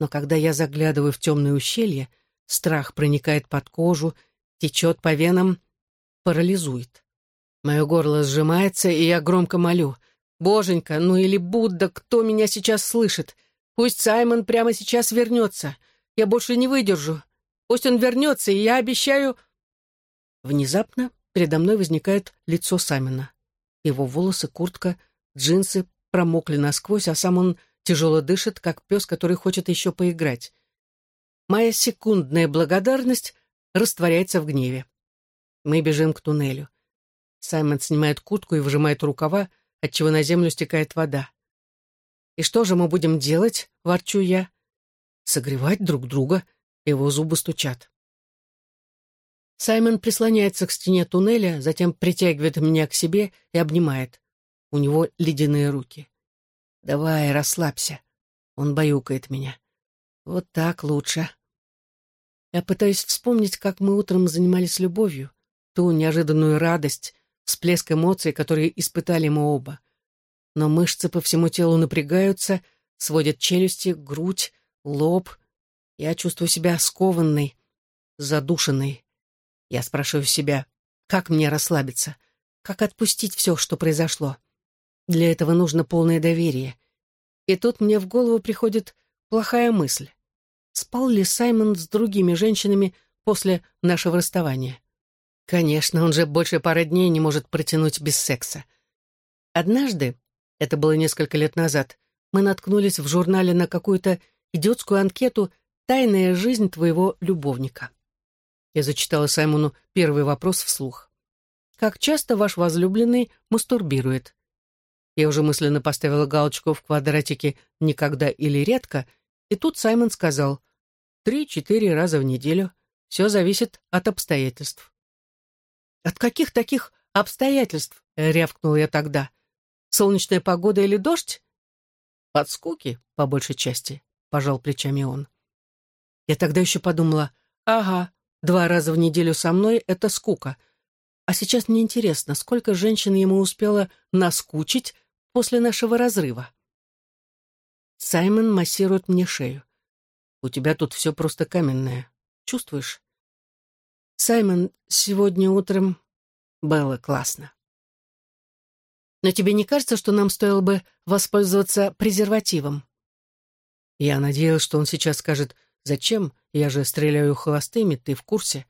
но когда я заглядываю в темное ущелье, страх проникает под кожу, течет по венам, парализует. Мое горло сжимается, и я громко молю — Боженька, ну или Будда, кто меня сейчас слышит? Пусть Саймон прямо сейчас вернется. Я больше не выдержу. Пусть он вернется, и я обещаю...» Внезапно передо мной возникает лицо Саймона. Его волосы, куртка, джинсы промокли насквозь, а сам он тяжело дышит, как пес, который хочет еще поиграть. Моя секундная благодарность растворяется в гневе. Мы бежим к туннелю. Саймон снимает куртку и выжимает рукава, отчего на землю стекает вода. «И что же мы будем делать?» — ворчу я. «Согревать друг друга», — его зубы стучат. Саймон прислоняется к стене туннеля, затем притягивает меня к себе и обнимает. У него ледяные руки. «Давай, расслабься». Он баюкает меня. «Вот так лучше». Я пытаюсь вспомнить, как мы утром занимались любовью, ту неожиданную радость, всплеск эмоций, которые испытали мы оба. Но мышцы по всему телу напрягаются, сводят челюсти, грудь, лоб. Я чувствую себя скованной, задушенной. Я спрашиваю себя, как мне расслабиться, как отпустить все, что произошло. Для этого нужно полное доверие. И тут мне в голову приходит плохая мысль. Спал ли Саймон с другими женщинами после нашего расставания? Конечно, он же больше пары дней не может протянуть без секса. Однажды, это было несколько лет назад, мы наткнулись в журнале на какую-то идиотскую анкету «Тайная жизнь твоего любовника». Я зачитала Саймону первый вопрос вслух. «Как часто ваш возлюбленный мастурбирует?» Я уже мысленно поставила галочку в квадратике «никогда» или «редко», и тут Саймон сказал «три-четыре раза в неделю. Все зависит от обстоятельств». «От каких таких обстоятельств?» — рявкнул я тогда. «Солнечная погода или дождь?» «От скуки, по большей части», — пожал плечами он. Я тогда еще подумала, ага, два раза в неделю со мной — это скука. А сейчас мне интересно, сколько женщин ему успело наскучить после нашего разрыва. Саймон массирует мне шею. «У тебя тут все просто каменное. Чувствуешь?» Саймон, сегодня утром было классно. Но тебе не кажется, что нам стоило бы воспользоваться презервативом? Я надеялась, что он сейчас скажет «Зачем? Я же стреляю холостыми, ты в курсе».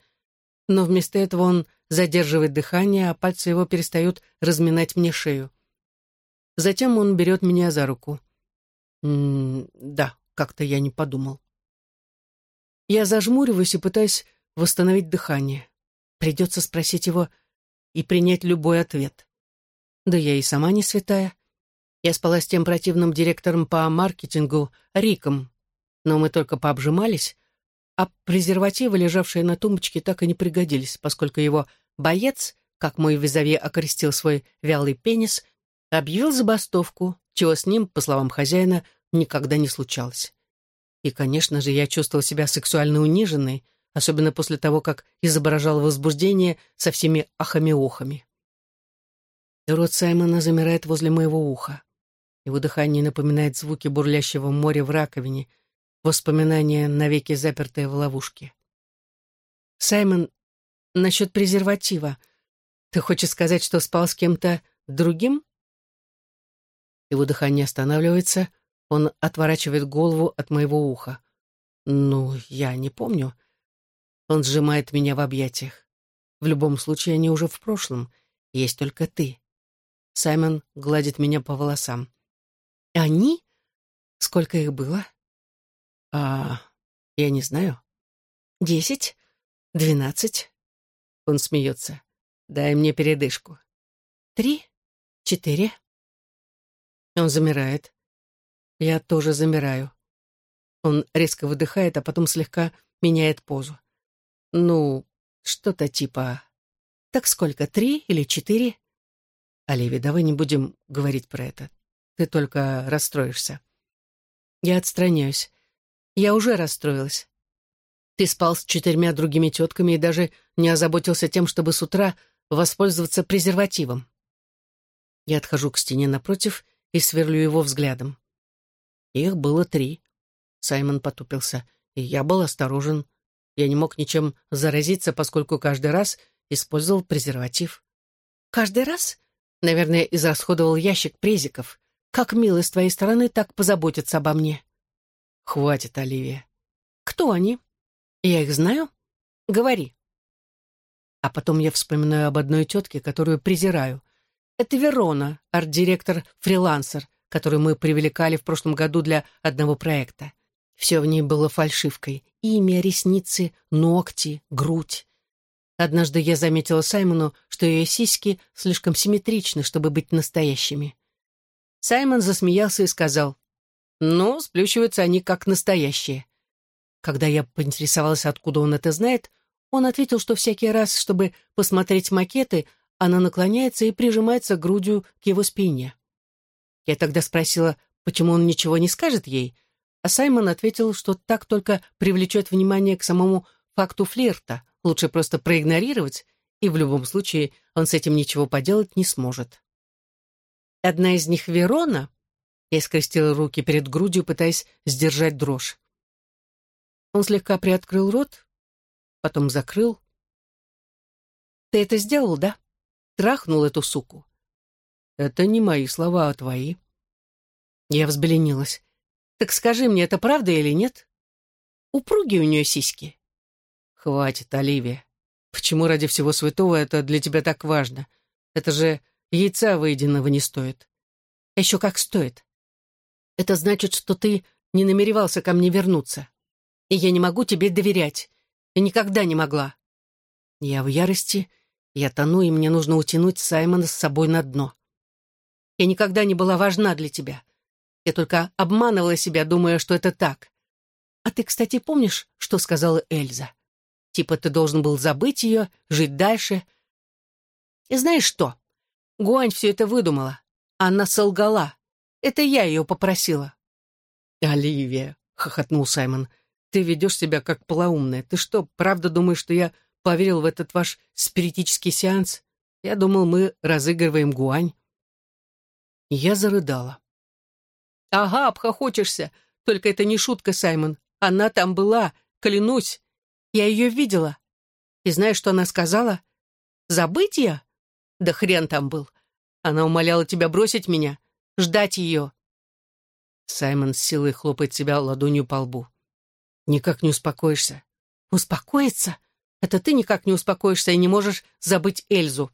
Но вместо этого он задерживает дыхание, а пальцы его перестают разминать мне шею. Затем он берет меня за руку. Да, как-то я не подумал. Я зажмуриваюсь и пытаюсь восстановить дыхание. Придется спросить его и принять любой ответ. Да я и сама не святая. Я спала с тем противным директором по маркетингу Риком, но мы только пообжимались, а презервативы, лежавшие на тумбочке, так и не пригодились, поскольку его боец, как мой визави окрестил свой вялый пенис, объявил забастовку, чего с ним, по словам хозяина, никогда не случалось. И, конечно же, я чувствовал себя сексуально униженной, особенно после того, как изображал возбуждение со всеми ахами-охами. Рот Саймона замирает возле моего уха. Его дыхание напоминает звуки бурлящего моря в раковине, воспоминания, навеки запертые в ловушке. «Саймон, насчет презерватива. Ты хочешь сказать, что спал с кем-то другим?» Его дыхание останавливается, он отворачивает голову от моего уха. «Ну, я не помню». Он сжимает меня в объятиях. В любом случае, они уже в прошлом. Есть только ты. Саймон гладит меня по волосам. «Они? Сколько их было?» «А, я не знаю. Десять? Двенадцать?» Он смеется. «Дай мне передышку». «Три? Четыре?» Он замирает. Я тоже замираю. Он резко выдыхает, а потом слегка меняет позу. Ну, что-то типа... Так сколько, три или четыре? Оливия, давай не будем говорить про это. Ты только расстроишься. Я отстраняюсь. Я уже расстроилась. Ты спал с четырьмя другими тетками и даже не озаботился тем, чтобы с утра воспользоваться презервативом. Я отхожу к стене напротив и сверлю его взглядом. Их было три. Саймон потупился, и я был осторожен. Я не мог ничем заразиться, поскольку каждый раз использовал презерватив. «Каждый раз?» Наверное, израсходовал ящик презиков. Как мило с твоей стороны так позаботиться обо мне. Хватит, Оливия. Кто они? Я их знаю? Говори. А потом я вспоминаю об одной тетке, которую презираю. Это Верона, арт-директор-фрилансер, которую мы привлекали в прошлом году для одного проекта. Все в ней было фальшивкой. Имя, ресницы, ногти, грудь. Однажды я заметила Саймону, что ее сиськи слишком симметричны, чтобы быть настоящими. Саймон засмеялся и сказал, «Ну, сплющиваются они как настоящие». Когда я поинтересовалась, откуда он это знает, он ответил, что всякий раз, чтобы посмотреть макеты, она наклоняется и прижимается грудью к его спине. Я тогда спросила, почему он ничего не скажет ей, а Саймон ответил, что так только привлечет внимание к самому факту флирта, лучше просто проигнорировать, и в любом случае он с этим ничего поделать не сможет. Одна из них Верона, я скрестила руки перед грудью, пытаясь сдержать дрожь. Он слегка приоткрыл рот, потом закрыл. «Ты это сделал, да? Трахнул эту суку?» «Это не мои слова, а твои». Я взбеленилась. «Так скажи мне, это правда или нет? Упругие у нее сиськи?» «Хватит, Оливия. Почему ради всего святого это для тебя так важно? Это же яйца выеденного не стоит». «Еще как стоит. Это значит, что ты не намеревался ко мне вернуться. И я не могу тебе доверять. И никогда не могла. Я в ярости, я тону, и мне нужно утянуть Саймона с собой на дно. Я никогда не была важна для тебя. Я только обманывала себя, думая, что это так. А ты, кстати, помнишь, что сказала Эльза? Типа ты должен был забыть ее, жить дальше. И знаешь что? Гуань все это выдумала. Она солгала. Это я ее попросила. «Оливия», — хохотнул Саймон, — «ты ведешь себя как полоумная. Ты что, правда думаешь, что я поверил в этот ваш спиритический сеанс? Я думал, мы разыгрываем гуань». Я зарыдала. «Ага, обхохочешься. Только это не шутка, Саймон. Она там была, клянусь. Я ее видела. И знаешь, что она сказала? Забыть я? Да хрен там был. Она умоляла тебя бросить меня, ждать ее. Саймон с силой хлопает себя ладонью по лбу. Никак не успокоишься. Успокоиться? Это ты никак не успокоишься и не можешь забыть Эльзу.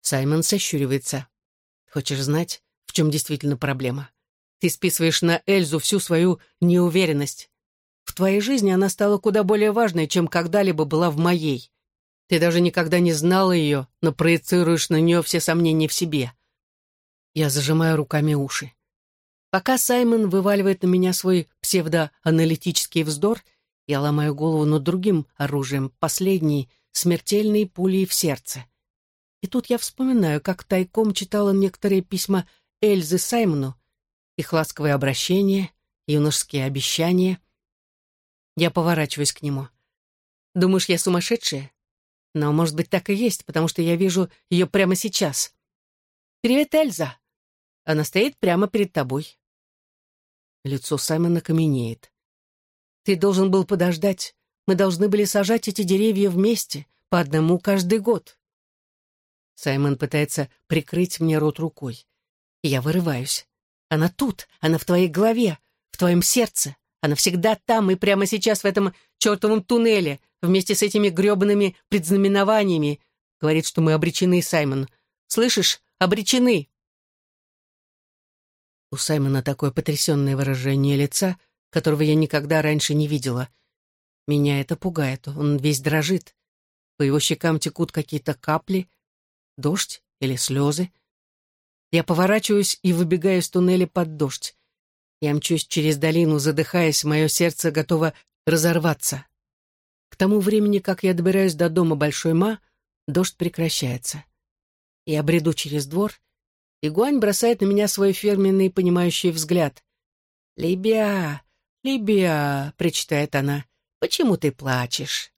Саймон сощуривается. Хочешь знать, в чем действительно проблема? Ты списываешь на Эльзу всю свою неуверенность. В твоей жизни она стала куда более важной, чем когда-либо была в моей. Ты даже никогда не знала ее, но проецируешь на нее все сомнения в себе. Я зажимаю руками уши. Пока Саймон вываливает на меня свой псевдоаналитический вздор, Я ломаю голову над другим оружием, последней, смертельной пулей в сердце. И тут я вспоминаю, как тайком читала некоторые письма Эльзы Саймону, их ласковые обращения, юношеские обещания. Я поворачиваюсь к нему. Думаешь, я сумасшедшая? Но, может быть, так и есть, потому что я вижу ее прямо сейчас. «Привет, Эльза!» Она стоит прямо перед тобой. Лицо Саймона каменеет. «Ты должен был подождать. Мы должны были сажать эти деревья вместе, по одному каждый год». Саймон пытается прикрыть мне рот рукой. Я вырываюсь. Она тут, она в твоей голове, в твоем сердце. Она всегда там и прямо сейчас в этом чертовом туннеле, вместе с этими гребаными предзнаменованиями. Говорит, что мы обречены, Саймон. Слышишь? Обречены. У Саймона такое потрясенное выражение лица, которого я никогда раньше не видела. Меня это пугает, он весь дрожит. По его щекам текут какие-то капли, дождь или слезы. Я поворачиваюсь и выбегаю из туннеля под дождь. Я мчусь через долину, задыхаясь, мое сердце готово разорваться. К тому времени, как я добираюсь до дома Большой Ма, дождь прекращается. Я бреду через двор — и Гуань бросает на меня свой фирменный понимающий взгляд. «Либия, Либия», — причитает она, — «почему ты плачешь?»